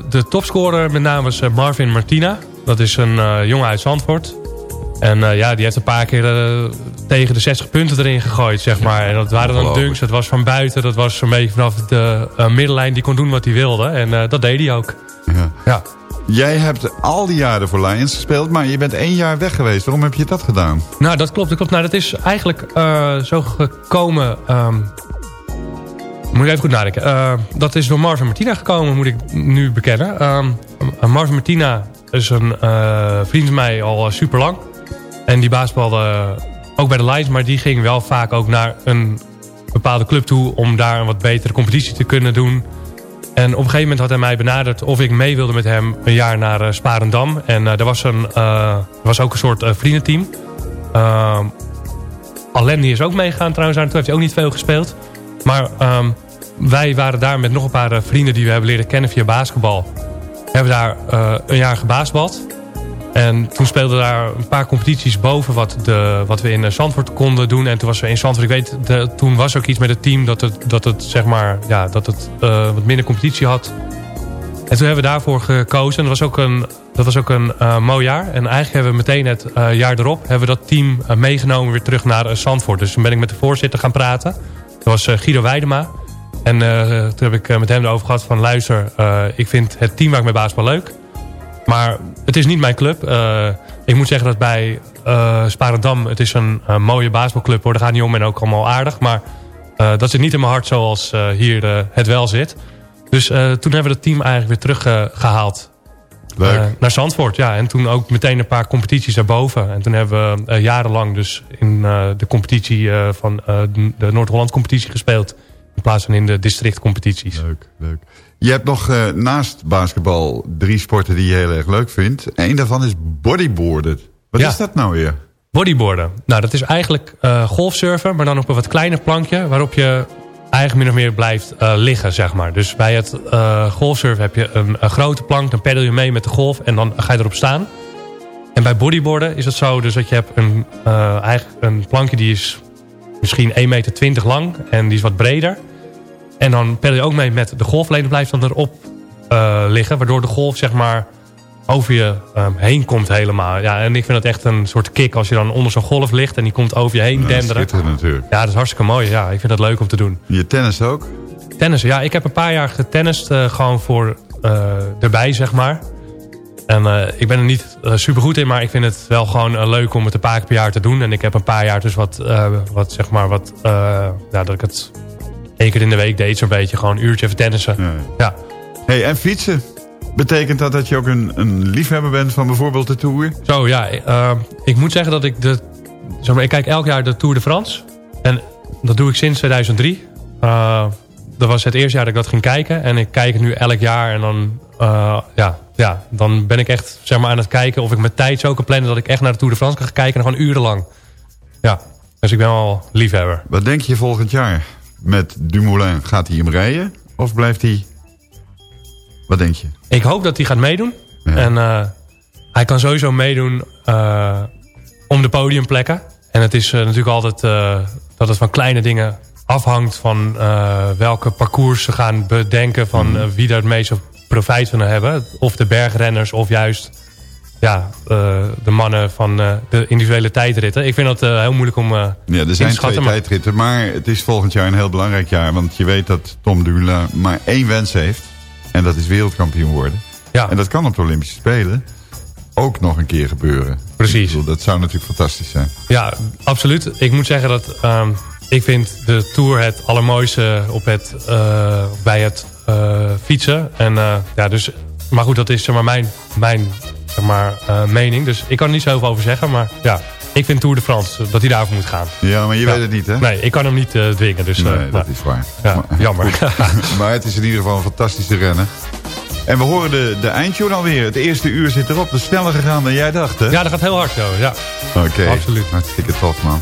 de topscorer met name was Marvin Martina. Dat is een jongen uit Zandvoort. En uh, ja, die heeft een paar keer uh, tegen de 60 punten erin gegooid, zeg maar. En dat waren dan dunks, dat was van buiten. Dat was een beetje vanaf de uh, middenlijn. Die kon doen wat hij wilde. En dat deed hij ook. Ja. ja. Jij hebt al die jaren voor Lions gespeeld, maar je bent één jaar weg geweest. Waarom heb je dat gedaan? Nou, dat klopt. Dat, klopt. Nou, dat is eigenlijk zo gekomen... Um, moet ik even goed nadenken. dat is door Marvin Martina gekomen, moet ik nu bekennen. Um, Marvin Martina is een vriend van mij al super lang. En die basketbalde ook bij de Lions, maar die ging wel vaak ook naar een bepaalde club toe... om daar een wat betere competitie te kunnen doen. En op een gegeven moment had hij mij benaderd of ik mee wilde met hem een jaar naar uh, Sparendam. En uh, er, was een, er was ook een soort vriendenteam. Alain die is ook meegegaan trouwens, toen heeft hij ook niet veel gespeeld. Maar um, wij waren daar met nog een paar vrienden die we hebben leren kennen via basketbal. Hebben daar een jaar gebasketbald. En toen speelden daar een paar competities boven wat, de, wat we in Zandvoort konden doen. En toen was er in Zandvoort, ik weet, toen was ook iets met het team dat het, dat het zeg maar, ja, dat het uh, wat minder competitie had. En toen hebben we daarvoor gekozen. En dat was ook een, dat was ook een uh, mooi jaar. En eigenlijk hebben we meteen het jaar erop, hebben we dat team meegenomen weer terug naar Zandvoort. Dus toen ben ik met de voorzitter gaan praten. Dat was Guido Weidema. En toen heb ik met hem erover gehad van luister, ik vind het team waar ik mee basketbal leuk. Maar het is niet mijn club. Uh, ik moet zeggen dat bij uh, Sparendam... het is een uh, mooie basketbalclub hoor. Daar gaat niet om en ook allemaal aardig. Maar dat zit niet in mijn hart zoals hier het wel zit. Dus toen hebben we het team eigenlijk weer teruggehaald. naar Zandvoort, ja. En toen ook meteen een paar competities daarboven. En toen hebben we jarenlang dus in de competitie van de Noord-Holland competitie gespeeld. In plaats van in de districtcompetities. Leuk, leuk. Je hebt nog uh, naast basketbal drie sporten die je heel erg leuk vindt. Eén daarvan is bodyboarden. Wat ja. is dat nou weer? Bodyboarden. Nou, dat is eigenlijk uh, golfsurfen, maar dan op een wat kleiner plankje... waarop je eigenlijk min of meer blijft uh, liggen, zeg maar. Dus bij het golfsurfen heb je een, een, grote plank... dan peddel je mee met de golf en dan ga je erop staan. En bij bodyboarden is het zo dus dat je hebt een, eigenlijk een plankje... die is misschien 1,20 meter lang en die is wat breder... En dan peddel je ook mee met de golfleden blijft dan erop eh, liggen. Waardoor de golf zeg maar over je ehm, heen komt helemaal. Ja, en ik vind het echt een soort kick als je dan onder zo'n golf ligt... en die komt over je heen Nou, denderen. natuurlijk. Ja, dat is hartstikke mooi. Ja, ik vind dat leuk om te doen. Je tennis ook? Tennissen, ja. Ik heb een paar jaar getennist eh, gewoon voor eh, erbij, zeg maar. En ik ben er niet super goed in, maar ik vind het wel gewoon leuk om het een paar keer per jaar te doen. En ik heb een paar jaar dus wat, wat zeg maar, wat, ja, dat ik het één keer in de week deed zo'n beetje. Gewoon een uurtje even tennissen. Ja. Hey, en fietsen? Betekent dat dat je ook een, een liefhebber bent van bijvoorbeeld de Tour? Zo, ja. eh, ik moet zeggen dat ik de... Zeg maar, ik kijk elk jaar de Tour de France. En dat doe ik sinds 2003. Eh, dat was het eerste jaar dat ik dat ging kijken. En ik kijk het nu elk jaar. En dan, eh, ja, ja, dan ben ik echt zeg maar, aan het kijken of ik mijn tijd zo kan plannen... dat ik echt naar de Tour de France kan gaan kijken. En gewoon urenlang. Ja, dus ik ben wel liefhebber. Wat denk je volgend jaar met Dumoulin? Gaat hij hem rijden? Of blijft hij... Wat denk je? Ik hoop dat hij gaat meedoen. En eh, hij kan sowieso meedoen eh, om de podiumplekken. En het is eh, natuurlijk altijd dat het van kleine dingen afhangt... van welke parcours ze gaan bedenken... van eh, wie daar het meeste profijt van hebben. Of de bergrenners of juist ja, eh, de mannen van eh, de individuele tijdritten. Ik vind dat eh, heel moeilijk om Ja, er zijn twee maar- tijdritten, maar het is volgend jaar een heel belangrijk jaar. Want je weet dat Tom Dumoulin maar één wens heeft. En dat is wereldkampioen worden. Ja. En dat kan op de Olympische Spelen ook nog een keer gebeuren. Precies. Bedoel, dat zou natuurlijk fantastisch zijn. Ja, absoluut. Ik moet zeggen dat ehm, ik vind de Tour het allermooiste op het, bij het fietsen. En, ja, dus, maar goed, dat is zeg maar, mijn, mijn zeg maar, eh, mening. Dus ik kan er niet zoveel over zeggen. Maar ja, ik vind Tour de France dat hij daarvoor moet gaan. Ja, maar je weet het niet, hè? Nee, ik kan hem niet eh, dwingen. Dus, eh, nee, nou, dat is waar. Ja, jammer. maar het is in ieder geval een fantastische rennen. En we horen de, de eindtune alweer. Het eerste uur zit erop. Dat is sneller gegaan dan jij dacht, hè? Ja, dat gaat heel hard zo, ja. Oké. Absoluut. Hartstikke tof, man.